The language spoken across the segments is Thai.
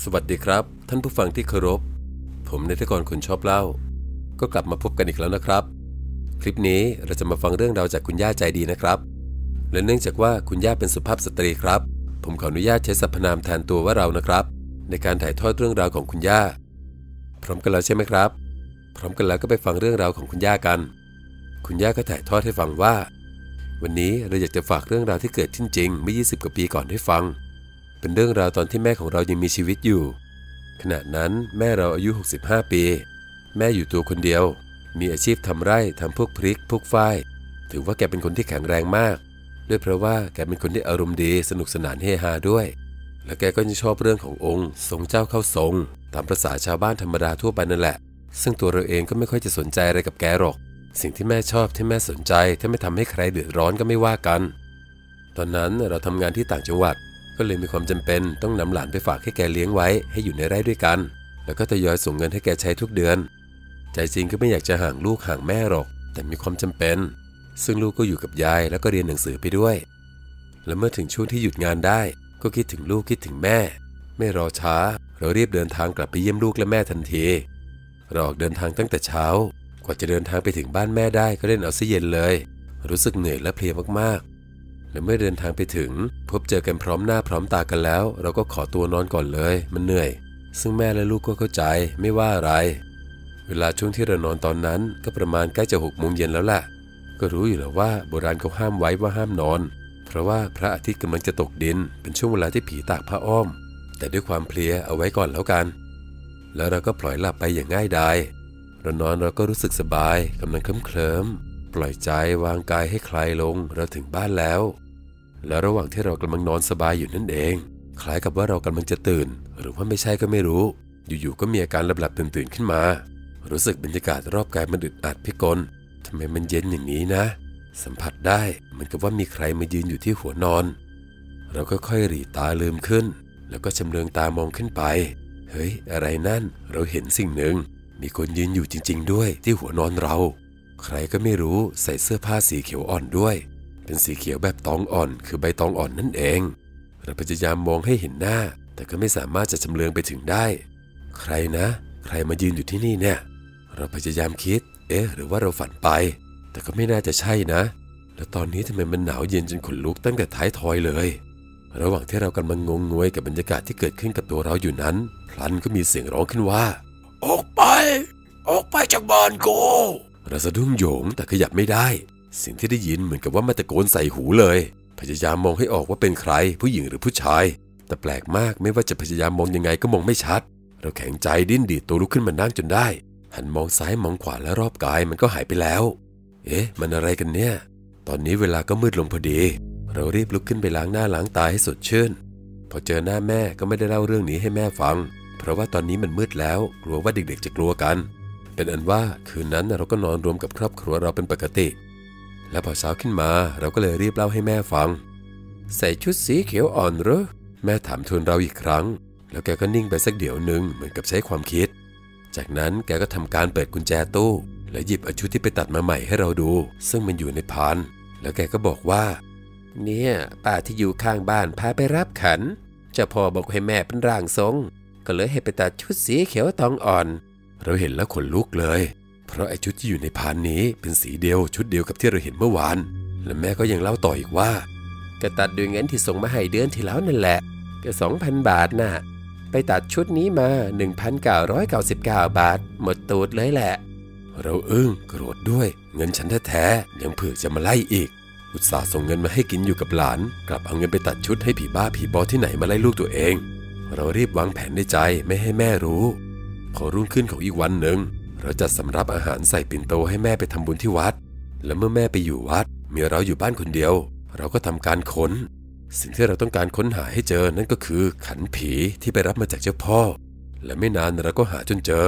สวัสดีครับ ท่านผู้ฟังที่เคารพ ผมนายทกรคนชอบเล่า ก็กลับมาพบกันอีกแล้วนะครับ คลิปนี้เราจะมาฟังเรื่องราวจากคุณย่าใจดีนะครับ และเนื่องจากว่าคุณย่าเป็นสุภาพสตรีครับ ผมขออนุญาตใช้สรรพนามแทนตัวว่าเรานะครับ ในการถ่ายทอดเรื่องราวของคุณย่า พร้อมกันแล้วใช่ไหมครับ พร้อมกันแล้วก็ไปฟังเรื่องราวของคุณย่ากัน คุณย่าก็ถ่ายทอดให้ฟังว่า วันนี้เราอยากจะฝากเรื่องราวที่เกิดขึ้นจริงเมื่อ 20 กว่าปีก่อนให้ฟัง เป็นเรื่องราวตอนที่แม่ของเรายังมีชีวิตอยู่ ขณะนั้นแม่เราอายุ 65 ปี แม่อยู่ตัวคนเดียว มีอาชีพทำไร่ทำพวกพริกพวกฝ้าย ถือว่าแกเป็นคนที่แข็งแรงมาก ด้วยเพราะว่าแกเป็นคนที่อารมณ์ดีสนุกสนานเฮฮาด้วย และแกก็ยังชอบเรื่องขององค์ ทรงเจ้าเข้าทรง ตามประษาชาวบ้านธรรมดาทั่วไปนั่นแหละ ซึ่งตัวเราเองก็ไม่ค่อยจะสนใจอะไรกับแกหรอก สิ่งที่แม่ชอบที่แม่สนใจถ้าไม่ทำให้ใครเดือดร้อนก็ไม่ว่ากัน ตอนนั้นเราทำงานที่ต่างจังหวัด ก็เลยมีความจำเป็นต้องนำหลานไปฝากให้แกเลี้ยงไว้ให้อยู่ในไร่ด้วยกัน แล้วก็ทยอยส่งเงินให้แกใช้ทุกเดือน ใจจริงก็ไม่อยากจะห่างลูกห่างแม่หรอก แต่มีความจำเป็น ซึ่งลูกก็อยู่กับยายแล้วก็เรียนหนังสือไปด้วย และเมื่อถึงช่วงที่หยุดงานได้ ก็คิดถึงลูกคิดถึงแม่ ไม่รอช้า เรารีบเดินทางกลับไปเยี่ยมลูกและแม่ทันทีเราออกเดินทางตั้งแต่เช้า กว่าจะเดินทางไปถึงบ้านแม่ได้ก็เล่นเอาซะเย็นเลย รู้สึกเหนื่อยและเพลียมากๆ และเมื่อเดินทางไปถึง พบเจอกันพร้อมหน้าพร้อมตากันแล้ว เราก็ขอตัวนอนก่อนเลย มันเหนื่อย ซึ่งแม่และลูกก็เข้าใจไม่ว่าอะไร เวลาช่วงที่เรานอนตอนนั้นก็ประมาณใกล้จะหกโมงเย็นแล้วแหละก็รู้อยู่แล้วว่าโบราณเขาห้ามไว้ว่าห้ามนอน เพราะว่าพระอาทิตย์กำลังจะตกดิน เป็นช่วงเวลาที่ผีตากผ้าอ้อม แต่ด้วยความเพลียเอาไว้ก่อนแล้วกัน แล้วเราก็ปล่อยหลับไปอย่างง่ายดายเรานอนเราก็รู้สึกสบายกำลังเคลิ้มเคลิมปล่อยใจวางกายให้คลายลงเราถึงบ้านแล้ว แล้วระหว่างที่เรากำลังนอนสบายอยู่นั่นเอง คล้ายกับว่าเรากำลังจะตื่น หรือว่าไม่ใช่ก็ไม่รู้ อยู่ๆก็มีอาการหลับๆตื่นๆขึ้นมา รู้สึกบรรยากาศรอบกายมันอึดอัดพิกลทำไมมันเย็นอย่างนี้นะ สัมผัสได้เหมือนกับว่ามีใครมายืนอยู่ที่หัวนอน เราก็ค่อยหลีตาลืมขึ้น แล้วก็ชำเลืองตามองขึ้นไป เฮ้ย อะไรนั่น เราเห็นสิ่งหนึ่ง มีคนยืนอยู่จริง ๆ ด้วยที่หัวนอนเรา ใครก็ไม่รู้ใส่เสื้อผ้าสีเขียวอ่อนด้วย เป็นสีเขียวแบบตองอ่อน คือใบตองอ่อนนั่นเอง เราพยายามมองให้เห็นหน้า แต่ก็ไม่สามารถจะชำเลืองไปถึงได้ ใครนะ ใครมายืนอยู่ที่นี่เนี่ย เราพยายามคิด เอ๊ะ หรือว่าเราฝันไป แต่ก็ไม่น่าจะใช่นะ แล้วตอนนี้ทำไมมันหนาวเย็นจนขนลุกตั้งแต่ท้ายทอยเลย ระหว่างที่เรากำลังงงงวยกับบรรยากาศที่เกิดขึ้นกับตัวเราอยู่นั้น พลันก็มีเสียงร้องขึ้นว่า ออกไป ออกไปจากบ้านกูเราสะดุ้งโหยงแต่ขยับไม่ได้ สิ่งที่ได้ยินเหมือนกับว่ามาตะโกนใส่หูเลย พยายามมองให้ออกว่าเป็นใครผู้หญิงหรือผู้ชาย แต่แปลกมากไม่ว่าจะพยายามมองยังไงก็มองไม่ชัด เราแข็งใจดิ้นดีดตัวลุกขึ้นมานั่งจนได้ หันมองซ้ายมองขวาและรอบกายมันก็หายไปแล้ว เอ๊ะ มันอะไรกันเนี่ย ตอนนี้เวลาก็มืดลงพอดี เรารีบลุกขึ้นไปล้างหน้าล้างตาให้สดชื่น พอเจอหน้าแม่ก็ไม่ได้เล่าเรื่องนี้ให้แม่ฟัง เพราะว่าตอนนี้มันมืดแล้ว กลัวว่าเด็กๆจะกลัวกัน เป็นอันว่าคืนนั้นเราก็นอนรวมกับครอบครัวเราเป็นปกติ และพอเช้าขึ้นมาเราก็เลยรีบเล่าให้แม่ฟัง ใส่ชุดสีเขียวอ่อนเหรอแม่ถามทวนเราอีกครั้ง แล้วแกก็นิ่งไปสักเดี๋ยวหนึ่งเหมือนกับใช้ความคิด จากนั้นแกก็ทำการเปิดกุญแจตู้ และหยิบเอาชุดที่ไปตัดมาใหม่ให้เราดู ซึ่งมันอยู่ในพาน แล้วแกก็บอกว่า เนี่ยป้าที่อยู่ข้างบ้านพาไปรับขันเจ้าพ่อบอกให้แม่เป็นร่างทรง ก็เลยให้ไปตัดชุดสีเขียวตองอ่อน เราเห็นแล้วขนลุกเลย เพราะไอ้ชุดที่อยู่ในพานนี้เป็นสีเดียวชุดเดียวกับที่เราเห็นเมื่อวาน และแม่ก็ยังเล่าต่ออีกว่าก็ตัดด้วยเงินที่ส่งมาให้เดือนที่แล้วนั่นแหละก็สองพันบาทน่ะ ไปตัดชุดนี้มา 1,999 บาท หมดตูดเลยแหละ เราอึ้งโกรธด้วย เงินฉันแท้ๆยังเผือกจะมาไล่อีก อุตส่าห์ส่งเงินมาให้กินอยู่กับหลาน กลับเอาเงินไปตัดชุดให้ผีบ้าผีบอที่ไหนมาไล่ลูกตัวเอง เรารีบวางแผนในใจไม่ให้แม่รู้ พอรุ่งขึ้นของอีกวันหนึ่ง เราจัดสำรับอาหารใส่ปิ่นโตให้แม่ไปทำบุญที่วัด และเมื่อแม่ไปอยู่วัดมีเราอยู่บ้านคนเดียว เราก็ทำการค้น สิ่งที่เราต้องการค้นหาให้เจอนั่นก็คือ ขันผีที่ไปรับมาจากเจ้าพ่อ และไม่นานเราก็หาจนเจอ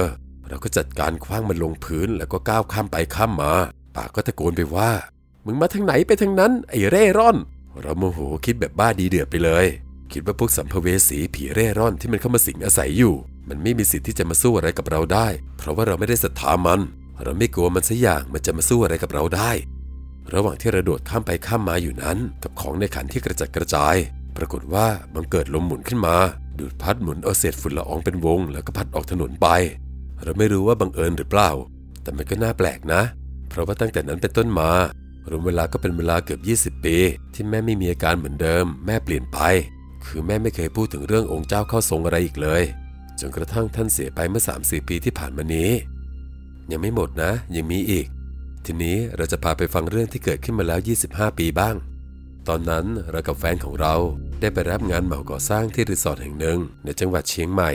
เราก็จัดการคว้างมันลงพื้นแล้วก็ก้าวข้ามไปข้ามมาปากก็ตะโกนไปว่า มึงมาทางไหนไปทางนั้น ไอ้เร่ร่อน เราโมโหคิดแบบบ้าดีเดือดไปเลย คิดว่าพวกสัมภเวสีผีเร่ร่อนที่มันเข้ามาสิงอาศัยอยู่ มันไม่มีสิทธิ์ที่จะมาสู้อะไรกับเราได้ เพราะว่าเราไม่ได้ศรัทธามัน เราไม่กลัวมันสักอย่างมันจะมาสู้อะไรกับเราได้ ระหว่างที่เราโดดข้ามไปข้ามมาอยู่นั้น กับของในขันที่กระจัดกระจาย ปรากฏว่ามันเกิดลมหมุนขึ้นมา ดูดพัดหมุนเอาเศษฝุ่นละอองเป็นวง แล้วก็พัดออกถนนไป เราไม่รู้ว่าบังเอิญหรือเปล่า แต่มันก็น่าแปลกนะ เพราะว่าตั้งแต่นั้นเป็นต้นมารวมเวลาก็เป็นเวลาเกือบ 20 ปี ที่แม่ไม่มีอาการเหมือนเดิม แม่เปลี่ยนไป คือแม่ไม่เคยพูดถึงเรื่ององค์เจ้าเข้าทรงอะไรอีกเลย จนกระทั่งท่านเสียไปเมื่อ3-4ปีที่ผ่านมานี้ ยังไม่หมดนะ ยังมีอีก ทีนี้เราจะพาไปฟังเรื่องที่เกิดขึ้นมาแล้ว 25 ปีบ้าง ตอนนั้นเรากับแฟนของเราได้ไปรับงานเหมาก่อสร้างที่รีสอร์ทแห่งหนึ่งในจังหวัดเชียงใหม่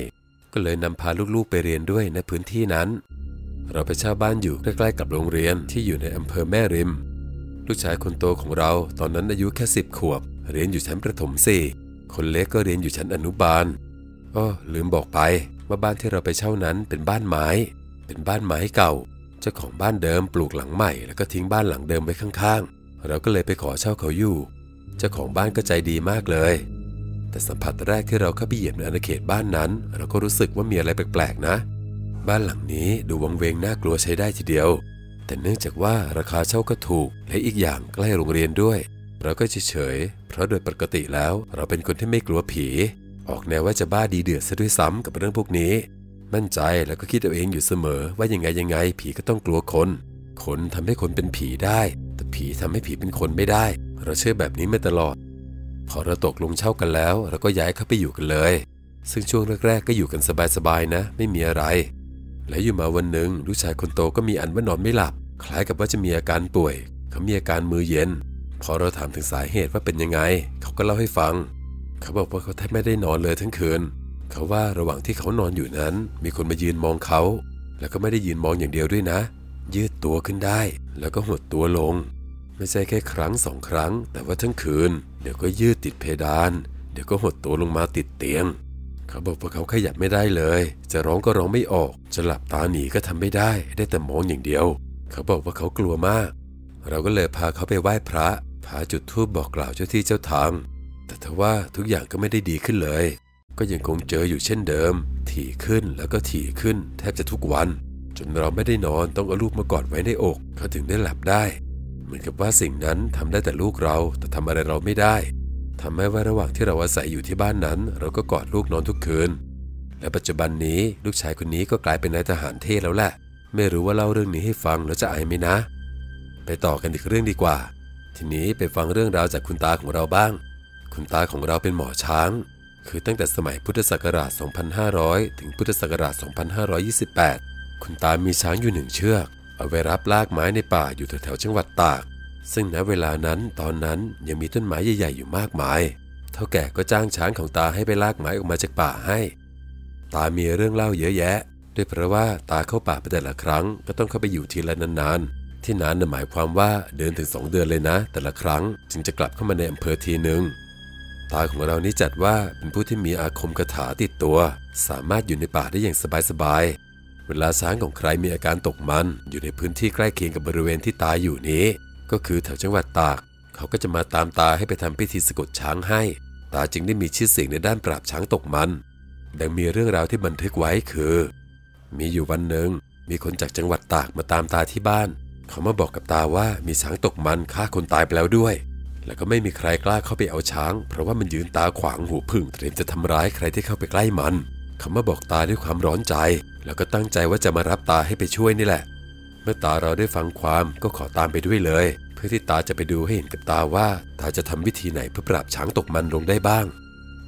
ก็เลยนำพาลูกๆไปเรียนด้วยในพื้นที่นั้น เราไปเช่าบ้านอยู่ใกล้ๆกับโรงเรียนที่อยู่ในอำเภอแม่ริม ลูกชายคนโตของเราตอนนั้นอายุแค่สิบขวบ เรียนอยู่ชั้นประถมสี่ คนเล็กก็เรียนอยู่ชั้นอนุบาลอ้อลืมบอกไปว่าบ้านที่เราไปเช่านั้นเป็นบ้านไม้ เป็นบ้านไม้เก่า เจ้าของบ้านเดิมปลูกหลังใหม่ แล้วก็ทิ้งบ้านหลังเดิมไว้ข้างๆ เราก็เลยไปขอเช่าเขาอยู่ เจ้าของบ้านก็ใจดีมากเลย แต่สัมผัสแรกที่เราเข้าไปเหยียบในอาณาเขตบ้านนั้น เราก็รู้สึกว่ามีอะไรแปลกๆนะ บ้านหลังนี้ดูวังเวงน่ากลัวใช้ได้ทีเดียว แต่เนื่องจากว่าราคาเช่าก็ถูกและอีกอย่างใกล้โรงเรียนด้วย เราก็เฉยๆเพราะโดยปกติแล้วเราเป็นคนที่ไม่กลัวผี ออกแนวว่าจะบ้าดีเดือดซะด้วยซ้ำกับเรื่องพวกนี้ มั่นใจแล้วก็คิดเอาเองอยู่เสมอว่ายังไงยังไง ผีก็ต้องกลัวคน คนทำให้คนเป็นผีได้ แต่ผีทำให้ผีเป็นคนไม่ได้ เราเชื่อแบบนี้มาตลอด พอเราตกลงเช่ากันแล้วเราก็ย้ายเข้าไปอยู่กันเลย ซึ่งช่วงแรกๆก็อยู่กันสบายๆนะ ไม่มีอะไร และอยู่มาวันหนึ่งลูกชายคนโตก็มีอันว่านอนไม่หลับ คล้ายกับว่าจะมีอาการป่วย เขามีอาการมือเย็น พอเราถามถึงสาเหตุว่าเป็นยังไง เขาก็เล่าให้ฟัง เขาบอกว่าเขาแทบไม่ได้นอนเลยทั้งคืน เขาว่าระหว่างที่เขานอนอยู่นั้น มีคนมายืนมองเขา แล้วก็ไม่ได้ยืนมองอย่างเดียวด้วยนะ ยืดตัวขึ้นได้ แล้วก็หดตัวลง ไม่ใช่แค่ครั้งสองครั้ง แต่ว่าทั้งคืน เดี๋ยวก็ยืดติดเพดาน เดี๋ยวก็หดตัวลงมาติดเตียง เขาบอกว่าเขาขยับไม่ได้เลย จะร้องก็ร้องไม่ออก จะหลับตาหนีก็ทำไม่ได้ ได้แต่มองอย่างเดียว เขาบอกว่าเขากลัวมาก เราก็เลยพาเขาไปไหว้พระาจุดธูปบอกกล่าวเจ้าที่เจ้าทางแต่ทว่าทุกอย่างก็ไม่ได้ดีขึ้นเลย ก็ยังคงเจออยู่เช่นเดิม ถี่ขึ้นแล้วก็ถี่ขึ้น แทบจะทุกวัน จนเราไม่ได้นอนต้องเอาลูกมากอดไว้ในอกเขาถึงได้หลับได้ เหมือนกับว่าสิ่งนั้นทำได้แต่ลูกเราแต่ทำอะไรเราไม่ได้ทำให้ว่าระหว่างที่เราอาศัยอยู่ที่บ้านนั้น เราก็กอดลูกนอนทุกคืน และปัจจุบันนี้ลูกชายคนนี้ก็กลายเป็นนายทหารเทศแล้วแหละ ไม่รู้ว่าเล่าเรื่องนี้ให้ฟังแล้วจะอายไหมนะ ไปต่อกันอีกเรื่องดีกว่า ทีนี้ไปฟังเรื่องราวจากคุณตาของเราบ้าง คุณตาของเราเป็นหมอช้าง คือตั้งแต่สมัยพุทธศักราช 2500 ถึงพุทธศักราช 2528 คุณตามีช้างอยู่หนึ่งเชือก เอาไว้รับลากไม้ในป่าอยู่แถวๆจังหวัดตาก ซึ่งณเวลานั้นตอนนั้นยังมีต้นไม้ใหญ่ๆอยู่มากมาย เท่าแก่ก็จ้างช้างของตาให้ไปลากไม้ออกมาจากป่าให้ ตามีเรื่องเล่าเยอะแยะ ด้วยเพราะว่าตาเข้าป่าไปแต่ละครั้งก็ต้องเข้าไปอยู่ทีละนานๆ ที่นานน่ะหมายความว่าเดินถึงสองเดือนเลยนะ แต่ละครั้งจึงจะกลับเข้ามาในอำเภอทีหนึ่งตาของเรานี่จัดว่าเป็นผู้ที่มีอาคมคาถาติดตัว สามารถอยู่ในป่าได้อย่างสบายๆ เวลาช้างของใครมีอาการตกมัน อยู่ในพื้นที่ใกล้เคียงกับบริเวณที่ตาอยู่นี้ ก็คือแถวจังหวัดตาก เขาก็จะมาตามตาให้ไปทำพิธีสะกดช้างให้ ตาจึงได้มีชื่อเสียงในด้านปราบช้างตกมัน ดังมีเรื่องราวที่บันทึกไว้คือ มีอยู่วันหนึ่งมีคนจากจังหวัดตากมาตามตาที่บ้าน เขามาบอกกับตาว่ามีช้างตกมันฆ่าคนตายไปแล้วด้วย แล้วก็ไม่มีใครกล้าเข้าไปเอาช้าง เพราะว่ามันยืนตาขวางหูพึ่งเตรียมจะทำร้ายใครที่เข้าไปใกล้มัน เขามาบอกตาด้วยความร้อนใจ แล้วก็ตั้งใจว่าจะมารับตาให้ไปช่วยนี่แหละ เมื่อตาเราได้ฟังความก็ขอตามไปด้วยเลย เพื่อที่ตาจะไปดูให้เห็นกับตาว่า ตาจะทำวิธีไหนเพื่อปราบช้างตกมันลงได้บ้าง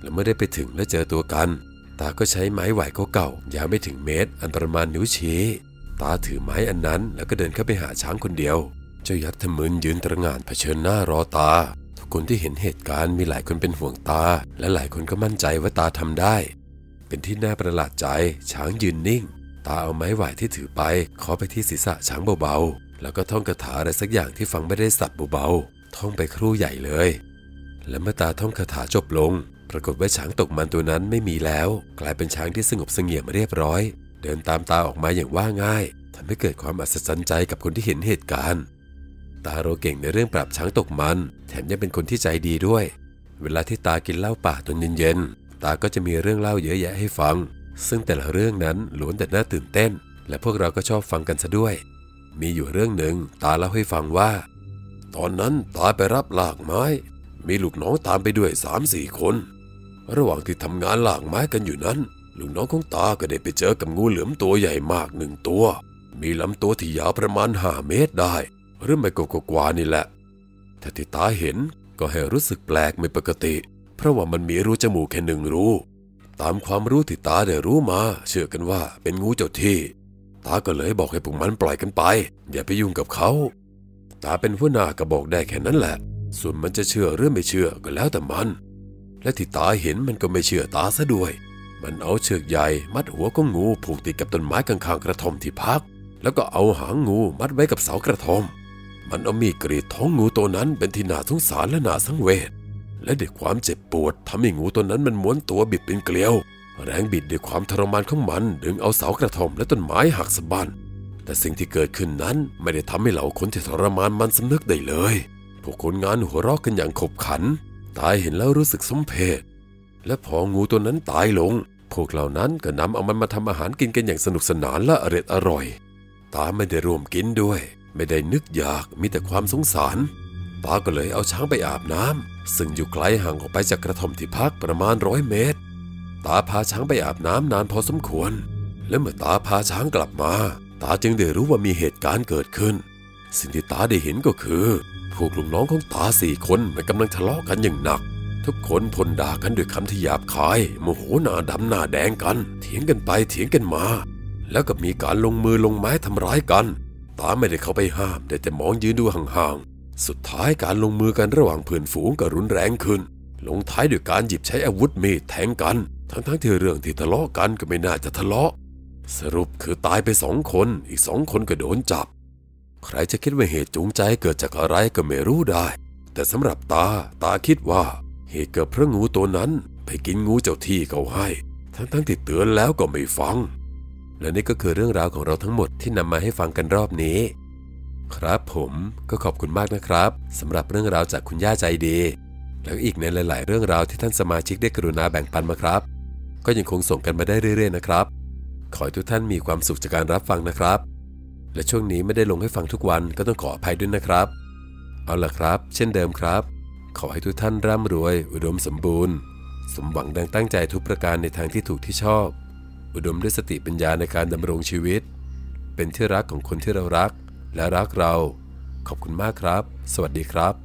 และเมื่อได้ไปถึงและเจอตัวกัน ตาก็ใช้ไม้ไหวเก่าๆยาวไม่ถึงเมตร อันประมาณนิ้วชี้ ตาถือไม้อันนั้น แล้วก็เดินเข้าไปหาช้างคนเดียว เจ้ายักษ์ทมึนยืนตระงานเผชิญหน้ารอตา ทุกคนที่เห็นเหตุการณ์มีหลายคนเป็นห่วงตา และหลายคนก็มั่นใจว่าตาทำได้ เป็นที่น่าประหลาดใจ ช้างยืนนิ่ง ตาเอาไม้ไหวที่ถือไปเคาะไปที่ศีรษะช้างเบาๆ แล้วก็ท่องคาถาอะไรสักอย่างที่ฟังไม่ได้สับเบาๆ ท่องไปครู่ใหญ่เลย และเมื่อตาท่องคาถาจบลง ปรากฏว่าช้างตกมันตัวนั้นไม่มีแล้ว กลายเป็นช้างที่สงบเสงี่ยมเรียบร้อย เดินตามตาออกมาอย่างว่าง่ายทำให้เกิดความอัศจรรย์ใจกับคนที่เห็นเหตุการณ์ ตาโรเก่งในเรื่องปราบช้างตกมัน แถมยังเป็นคนที่ใจดีด้วย เวลาที่ตากินเหล้าป่าตอนเย็นๆ ตาก็จะมีเรื่องเล่าเยอะแยะให้ฟัง ซึ่งแต่ละเรื่องนั้นล้วนแต่น่าตื่นเต้น และพวกเราก็ชอบฟังกันซะด้วย มีอยู่เรื่องหนึ่งตาเล่าให้ฟังว่า ตอนนั้นตาไปรับลากไม้ มีลูกน้องตามไปด้วยสามสี่คน ระหว่างที่ทำงานหลากไม้กันอยู่นั้น ลุงน้องของตาก็ได้ไปเจอกับงูเหลือมตัวใหญ่มากหนึ่งตัว มีลำตัวที่ยาวประมาณห้าเมตรได้ หรือไม่ก็กว่านี่แหละแต่ที่ตาเห็นก็ให้รู้สึกแปลกไม่ปกติ เพราะว่ามันมีรูจมูกแค่หนึ่งรูตามความรู้ที่ตาได้รู้มา เชื่อกันว่าเป็นงูเจ้าที่ ตาก็เลยบอกให้พวกมันปล่อยกันไป อย่าไปยุ่งกับเขาตาเป็นหัวหน้าก็บอกได้แค่นั้นแหละ ส่วนมันจะเชื่อหรือไม่เชื่อก็แล้วแต่มัน และที่ตาเห็นมันก็ไม่เชื่อตาซะด้วย มันเอาเชือกใหญ่มัดหัวของงูผูกติดกับต้นไม้ข้างๆกระท่อมที่พัก แล้วก็เอาหางงูมัดไว้กับเสากระท่อม มันเอามีดกรีดท้องงูตัวนั้นเป็นที่น่าสงสารและน่าสังเวช และด้วยความเจ็บปวดทำให้งูตัวนั้นมันม้วนตัวบิดเป็นเกลียว แรงบิดด้วยความทรมานของมันดึงเอาเสากระท่อมและต้นไม้หักสะบั้นแต่สิ่งที่เกิดขึ้นนั้นไม่ได้ทำให้เหล่าคนที่ทรมานมันสำนึกได้เลย พวกคนงานหัวเราะกันอย่างขบขัน ตายเห็นแล้วรู้สึกสมเพชและพองูตัวนั้นตายลง พวกเหล่านั้นก็นำเอามันมาทำอาหารกินกันอย่างสนุกสนานและอร็ดอร่อย ตาไม่ได้ร่วมกินด้วย ไม่ได้นึกอยากมีแต่ความสงสารตาก็เลยเอาช้างไปอาบน้ำซึ่งอยู่ไกลห่างออกไปจากกระท่อมที่พักประมาณร้อยเมตร ตาพาช้างไปอาบน้ำนานพอสมควร และเมื่อตาพาช้างกลับมา ตาจึงได้รู้ว่ามีเหตุการณ์เกิดขึ้น สิ่งที่ตาได้เห็นก็คือ พวกลูกน้องของตาสี่คนมันกำลังทะเลาะกันอย่างหนัก ทุกคนพ่นด่ากันด้วยคำที่หยาบคาย โมโหหน้าดำหน้าแดงกัน เถียงกันไปเถียงกันมา แล้วก็มีการลงมือลงไม้ทำร้ายกัน ตาไม่ได้เข้าไปห้ามแต่แต่มองยืนดูห่างๆ สุดท้ายการลงมือกันระหว่างเพื่อนฝูงก็รุนแรงขึ้น ลงท้ายด้วยการหยิบใช้อาวุธมีดแทงกัน ทั้งๆที่เรื่องที่ทะเลาะกันก็ไม่น่าจะทะเลาะ สรุปคือตายไปสองคน อีกสองคนก็โดนจับ ใครจะคิดว่าเหตุจูงใจเกิดจากอะไรก็ไม่รู้ได้ แต่สำหรับตาตาคิดว่า เหตุเกิดเพราะงูตัวนั้นไปกินงูเจ้าที่เขาให้ ทั้งๆที่เตือนแล้วก็ไม่ฟัง และนี่ก็คือเรื่องราวของเราทั้งหมดที่นำมาให้ฟังกันรอบนี้ ครับผมก็ขอบคุณมากนะครับสำหรับเรื่องราวจากคุณย่าใจดี แล้วอีกในหลาย ๆ เรื่องราวที่ท่านสมาชิกได้กรุณาแบ่งปันมาครับ ก็ยังคงส่งกันมาได้เรื่อย ๆ นะครับ ขอให้ทุกท่านมีความสุขจากการรับฟังนะครับ และช่วงนี้ไม่ได้ลงให้ฟังทุกวันก็ต้องขออภัยด้วยนะครับ เอาล่ะครับ เช่นเดิมครับ ขอให้ทุกท่านร่ำรวย อุดมสมบูรณ์ สมหวังดังตั้งใจทุกประการในทางที่ถูกที่ชอบ อุดมด้วยสติปัญญาในการดำรงชีวิต เป็นที่รักของคนที่เรารักและรักเรา ขอบคุณมากครับ สวัสดีครับ